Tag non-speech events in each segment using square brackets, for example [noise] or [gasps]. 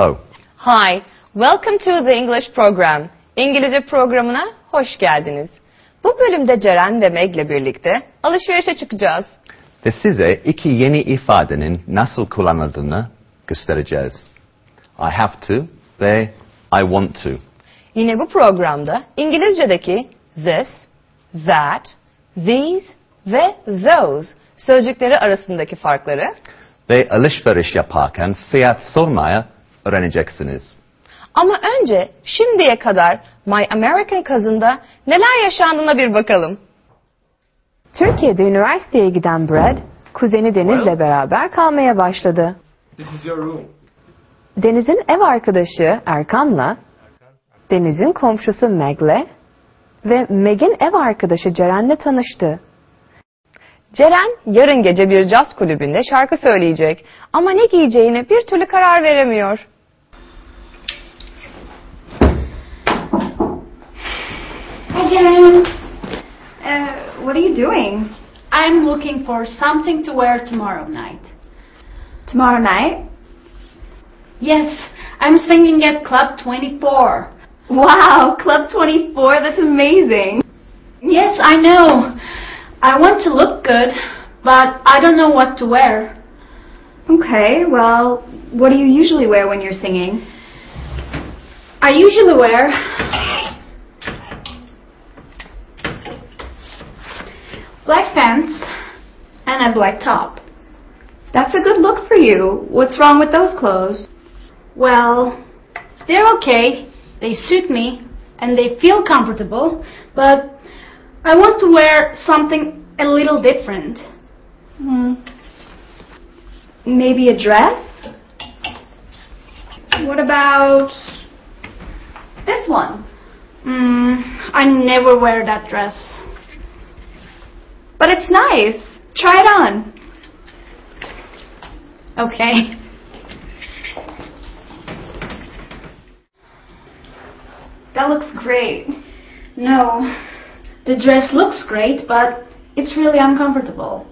Hello. Hi, welcome to the English program. İngilizce programına hoş geldiniz. Bu bölümde Ceren ve Meg'le birlikte alışverişe çıkacağız. Ve size iki yeni ifadenin nasıl kullanıldığını göstereceğiz. I have to ve I want to. Yine bu programda İngilizce'deki this, that, these ve those sözcükleri arasındaki farkları Ve alışveriş yaparken fiyat sormaya öğreneceksiniz. ama önce şimdiye kadar My American Cousin'da neler yaşandığına bir bakalım. Türkiye'de üniversiteye giden Brad, kuzeni Deniz'le beraber kalmaya başladı. This is your room. Deniz'in ev arkadaşı Erkan'la, Deniz'in komşusu Meg'le ve Meg'in ev arkadaşı Ceren'le tanıştı. Ceren yarın gece bir caz kulübünde şarkı söyleyecek ama ne giyeceğine bir türlü karar veremiyor. Hi, Jen. Uh, what are you doing? I'm looking for something to wear tomorrow night. Tomorrow night? Yes, I'm singing at Club 24. Wow, Club 24, that's amazing. Yes, I know. I want to look good, but I don't know what to wear. Okay, well, what do you usually wear when you're singing? I usually wear black pants and a black top. That's a good look for you. What's wrong with those clothes? Well, they're okay. They suit me and they feel comfortable, but I want to wear something a little different. Hmm. Maybe a dress? What about this one? Mm, I never wear that dress. But it's nice. Try it on. Okay. That looks great. No, the dress looks great, but it's really uncomfortable.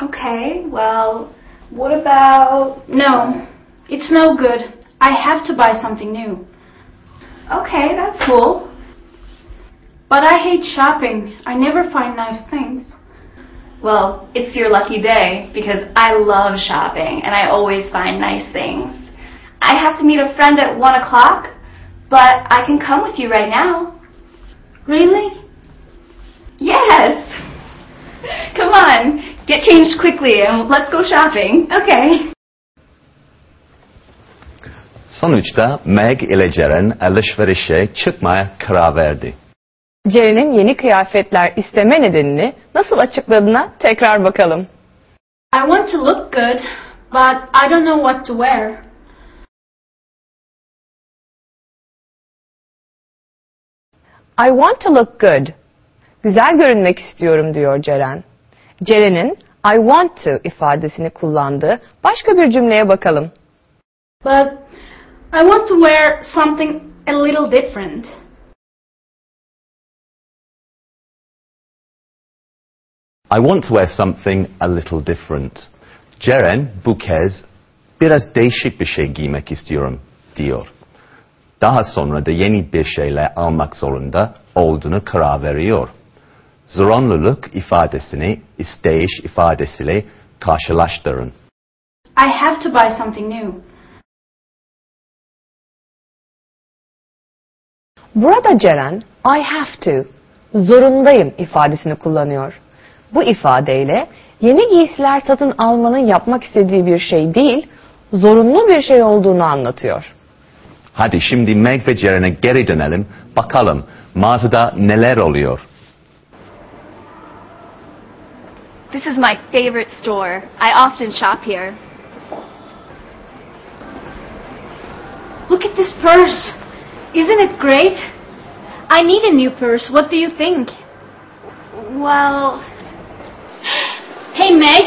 Okay, well, what about. No, it's no good. I have to buy something new. Okay, that's cool. But I hate shopping. I never find nice things. Well, it's your lucky day because I love shopping and I always find nice things. I have to meet a friend at 1 o'clock, but I can come with you right now. Really? Yes! Come on, get changed quickly and let's go shopping. Okay. Sonuçta Meg ile Ceren alışverişe çıkmaya karar verdi. Ceren'in yeni kıyafetler isteme nedenini nasıl açıkladığına tekrar bakalım. I want to look good, but I don't know what to wear. I want to look good. Güzel görünmek istiyorum diyor Ceren. Ceren'in I want to ifadesini kullandığı başka bir cümleye bakalım. But I want to wear something a little different. I want to wear something a little different. Ceren bu kez biraz değişik bir şey giymek istiyorum diyor. Daha sonra da yeni bir şeyler almak zorunda olduğunu karar veriyor. Zorunluluk ifadesini isteyiş ifadesiyle karşılaştırın. I have to buy something new. Burada Ceren I have to, zorundayım ifadesini kullanıyor. Bu ifadeyle yeni giysiler satın almanın yapmak istediği bir şey değil, zorunlu bir şey olduğunu anlatıyor. Hadi şimdi geri dönelim. Bakalım mağazada neler oluyor. This is my favorite store. I often shop here. Look at this purse. Isn't it great? I need a new purse. What do you think? Well, Hey, Meg.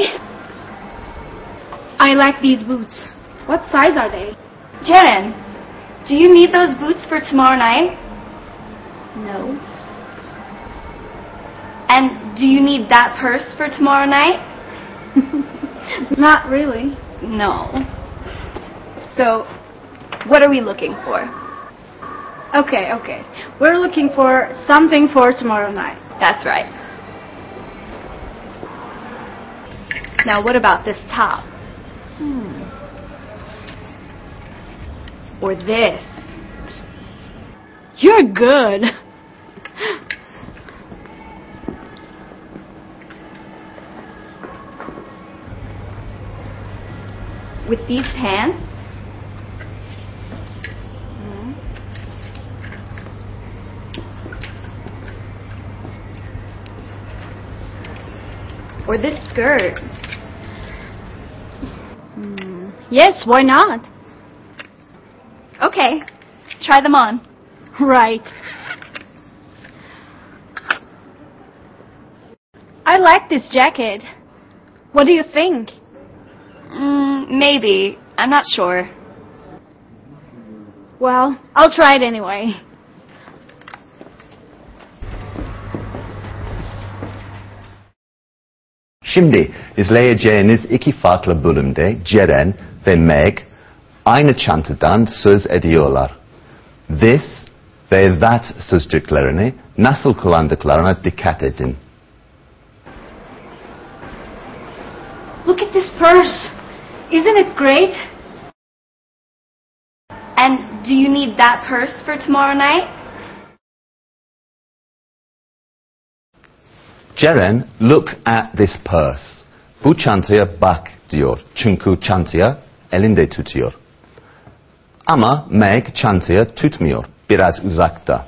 I like these boots. What size are they? Ceren, do you need those boots for tomorrow night? No. And do you need that purse for tomorrow night? [laughs] Not really. No. So, what are we looking for? Okay, okay. We're looking for something for tomorrow night. That's right. Now, what about this top? Hmm. Or this? You're good. With these pants? Or this skirt? Yes, why not? Okay, try them on. Right. I like this jacket. What do you think? Mm, maybe. I'm not sure. Well, I'll try it anyway. Şimdi izleyeceğiniz iki farklı bölümde Ceren ve Meg aynı çantadan söz ediyorlar. This ve that sözcüklerini nasıl kullandıklarına dikkat edin. Look at this purse. Isn't it great? And do you need that purse for tomorrow night? Ceren, look at this purse. Bu çantaya bak diyor. Çünkü çantaya elinde tutuyor. Ama Meg çantaya tutmuyor. Biraz uzakta.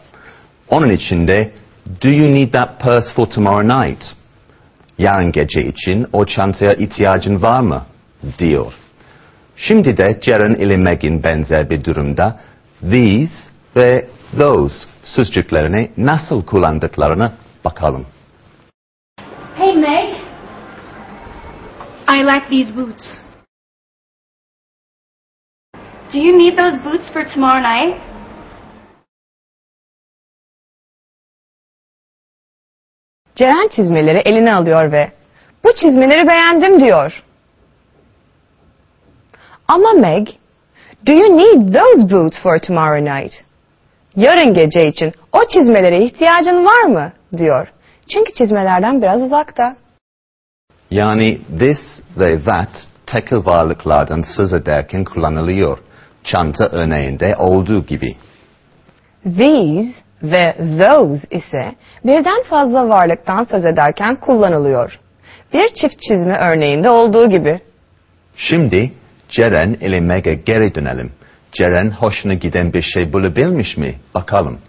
Onun için de Do you need that purse for tomorrow night? Yarın gece için o çantaya ihtiyacın var mı? diyor. Şimdi de Ceren ile Meg'in benzer bir durumda these ve those sözcüklerini nasıl kullandıklarına bakalım. Hey, Meg. I like these boots. Do you need those boots for tomorrow night? Ceren çizmeleri eline alıyor ve bu çizmeleri beğendim diyor. Ama Meg, do you need those boots for tomorrow night? Yarın gece için o çizmelere ihtiyacın var mı? diyor. Çünkü çizmelerden biraz uzakta. Yani this ve that tekil varlıklardan söz ederken kullanılıyor. Çanta örneğinde olduğu gibi. These ve those ise birden fazla varlıktan söz ederken kullanılıyor. Bir çift çizme örneğinde olduğu gibi. Şimdi Ceren ile Meg'e geri dönelim. Ceren hoşuna giden bir şey bulabilmiş mi? Bakalım.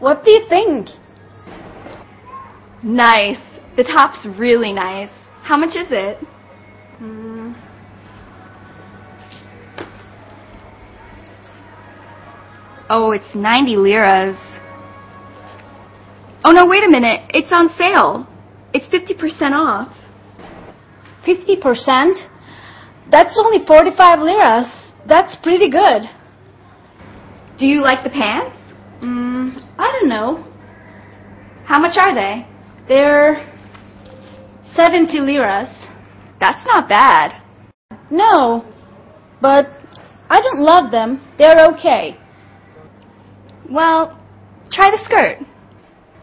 What do you think? Nice. The top's really nice. How much is it? Hmm. Oh, it's 90 liras. Oh no, wait a minute. It's on sale. It's 50% off. 50%? That's only 45 liras. That's pretty good. Do you like the pants? Mm, I don't know. How much are they? They're 70 liras. That's not bad. No, but I don't love them. They're okay. Well, try the skirt.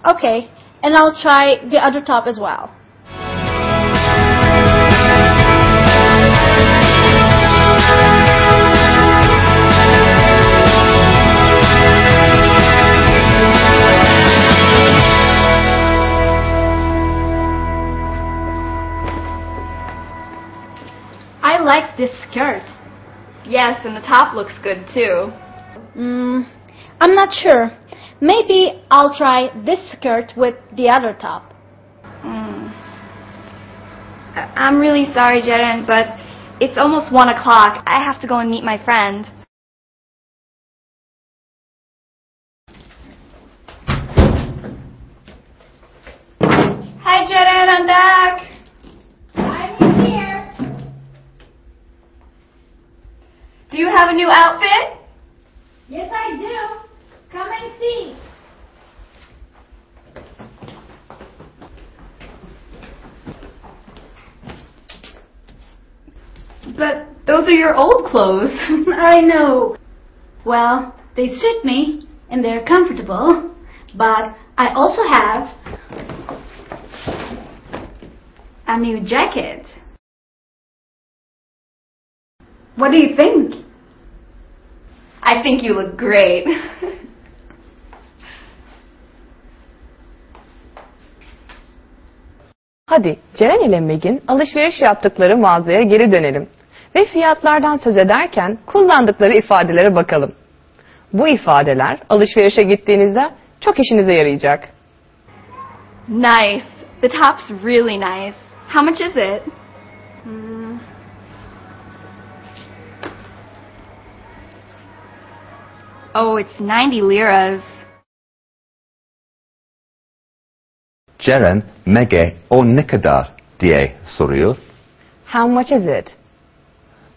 Okay, and I'll try the other top as well. Yes, and the top looks good too. Mm, I'm not sure. Maybe I'll try this skirt with the other top. Mm. I- I'm really sorry, Ceren, but it's almost one o'clock. I have to go and meet my friend. Hi, Ceren, have a new outfit? Yes, I do. Come and see. But those are your old clothes. [laughs] I know. Well, they suit me and they're comfortable, but I also have a new jacket. What do you think? I think you look great. [laughs] Hadi Ceren ile Meg'in alışveriş yaptıkları mağazaya geri dönelim ve fiyatlardan söz ederken kullandıkları ifadelere bakalım. Bu ifadeler alışverişe gittiğinizde çok işinize yarayacak. Nice. The top's really nice. How much is it? Oh, it's 90 liras. Ceren Meg'e o ne kadar diye soruyor. How much is it?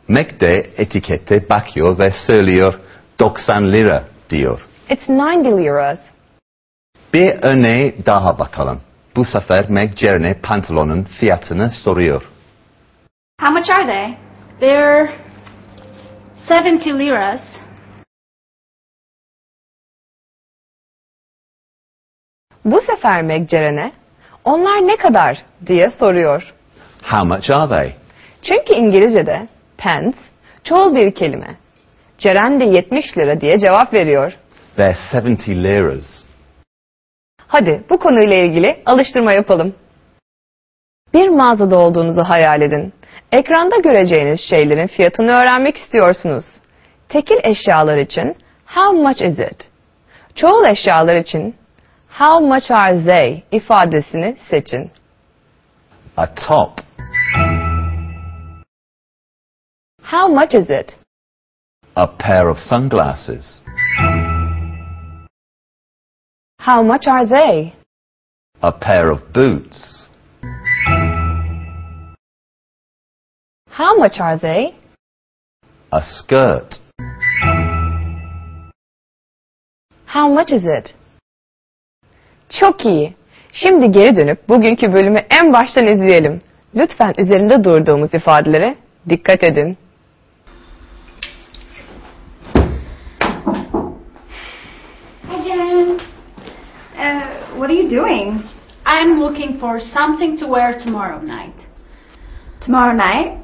Meg de etikette bakıyor ve söylüyor 90 lira diyor. It's 90 liras. Bir örneğe daha bakalım. Bu sefer Meg Ceren'e pantolonun fiyatını soruyor. How much are they? They're 70 liras. Bu sefer Meg Ceren'e onlar ne kadar diye soruyor. How much are they? Çünkü İngilizce'de pence çoğul bir kelime. Ceren de 70 lira diye cevap veriyor. They're 70 liras. Hadi bu konuyla ilgili alıştırma yapalım. Bir mağazada olduğunuzu hayal edin. Ekranda göreceğiniz şeylerin fiyatını öğrenmek istiyorsunuz. Tekil eşyalar için how much is it? Çoğul eşyalar için how much are they ifadesini seçin. A top. How much is it? A pair of sunglasses. How much are they? A pair of boots. How much are they? A skirt. How much is it? Çok iyi. Şimdi geri dönüp bugünkü bölümü en baştan izleyelim. Lütfen üzerinde durduğumuz ifadelere dikkat edin. Hi, Jen. Uh, what are you doing? I'm looking for something to wear tomorrow night. Tomorrow night?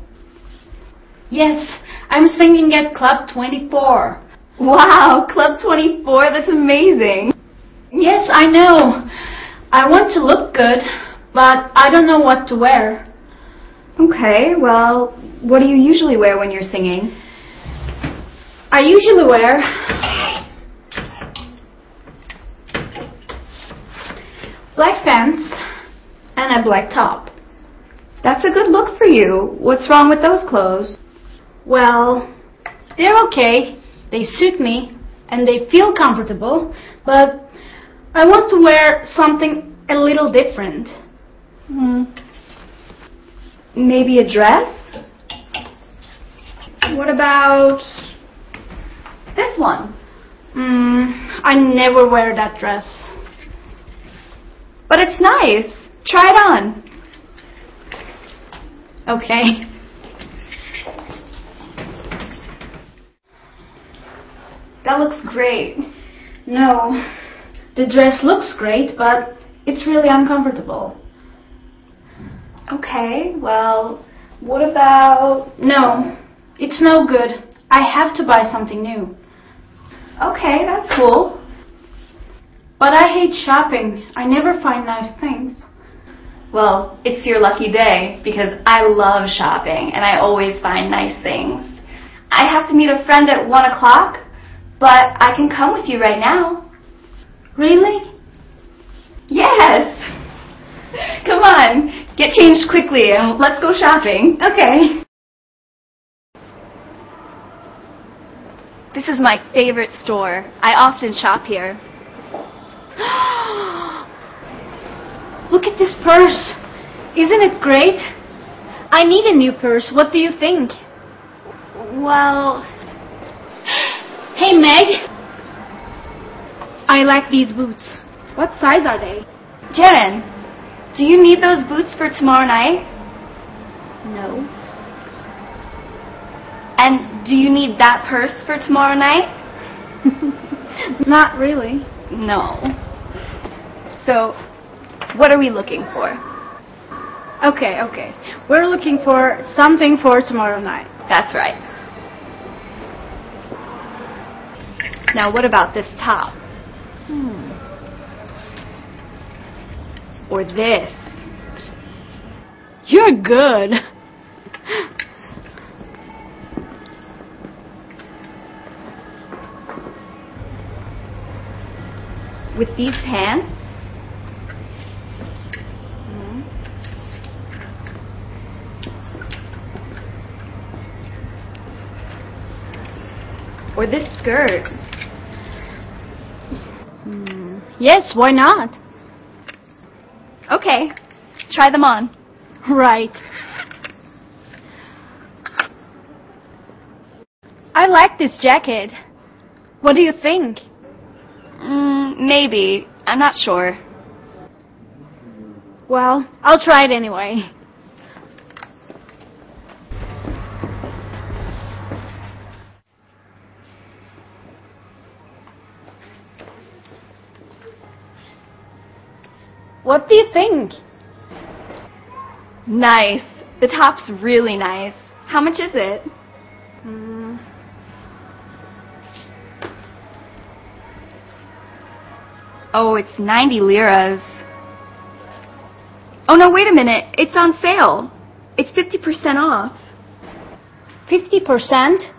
Yes, I'm singing at Club 24. Wow, Club 24, that's amazing. Yes, I know. I want to look good, but I don't know what to wear. Okay, well, what do you usually wear when you're singing? I usually wear black pants and a black top. That's a good look for you. What's wrong with those clothes? Well, they're okay. They suit me and they feel comfortable, but I want to wear something a little different. Hmm. Maybe a dress? What about this one? Mm, I never wear that dress. But it's nice. Try it on. Okay. That looks great. No, the dress looks great, but it's really uncomfortable. Okay, well, what about. No, it's no good. I have to buy something new. Okay, that's cool. But I hate shopping. I never find nice things. Well, it's your lucky day because I love shopping and I always find nice things. I have to meet a friend at 1 o'clock, but I can come with you right now. Really? Yes! Come on, get changed quickly and let's go shopping. Okay. This is my favorite store. I often shop here. [gasps] Look at this purse. Isn't it great? I need a new purse. What do you think? Well, Hey, Meg. I like these boots. What size are they? Ceren, do you need those boots for tomorrow night? No. And do you need that purse for tomorrow night? [laughs] Not really. No. So, what are we looking for? Okay, okay. We're looking for something for tomorrow night. That's right. Now, what about this top? Hmm. Or this? You're good. With these pants? Or this skirt? Hmm. Yes, why not? Okay, try them on. Right. I like this jacket. What do you think? Mm, maybe. I'm not sure. Well, I'll try it anyway. What do you think? Nice. The top's really nice. How much is it? Hmm. Oh, it's 90 liras. Oh no, wait a minute. It's on sale. It's 50% off. 50%?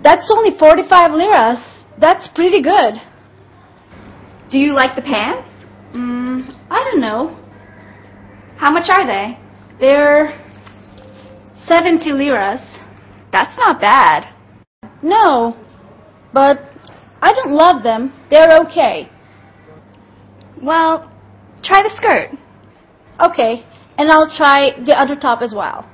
That's only 45 liras. That's pretty good. Do you like the pants? I don't know. How much are they? They're 70 liras. That's not bad. No, but I don't love them. They're okay. Well, try the skirt. Okay, and I'll try the other top as well.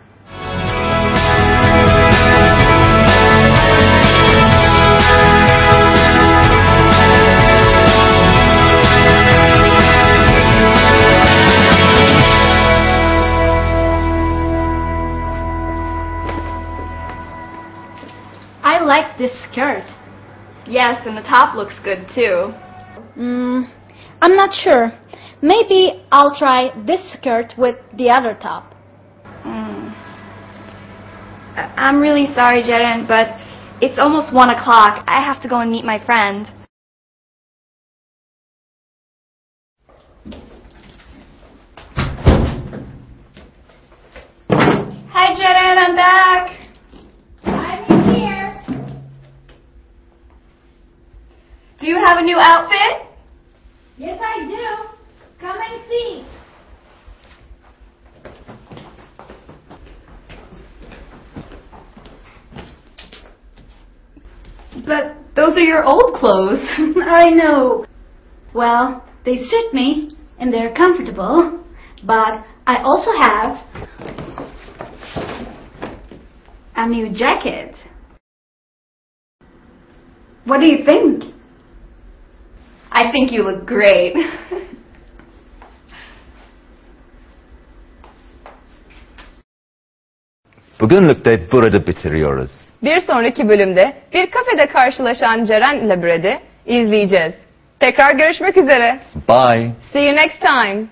Like this skirt. Yes, and the top looks good too. Mm, I'm not sure. Maybe I'll try this skirt with the other top. Mm. I- I'm really sorry, Ceren, but it's almost one o'clock. I have to go and meet my friend. Hi, Ceren, I'm back. Do you have a new outfit? Yes, I do. Come and see. But those are your old clothes. [laughs] I know. Well, they suit me and they're comfortable, but I also have a new jacket. What do you think? I think you look great. Bugünlükte burada bitiriyoruz. Bir sonraki bölümde bir kafede karşılaşan Ceren ile Brad'i izleyeceğiz. Tekrar görüşmek üzere. Bye. See you next time.